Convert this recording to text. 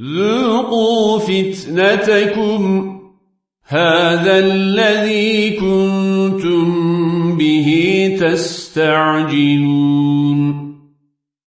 ذوقوا فتنتكم هذا الذي كنتم به تستعجلون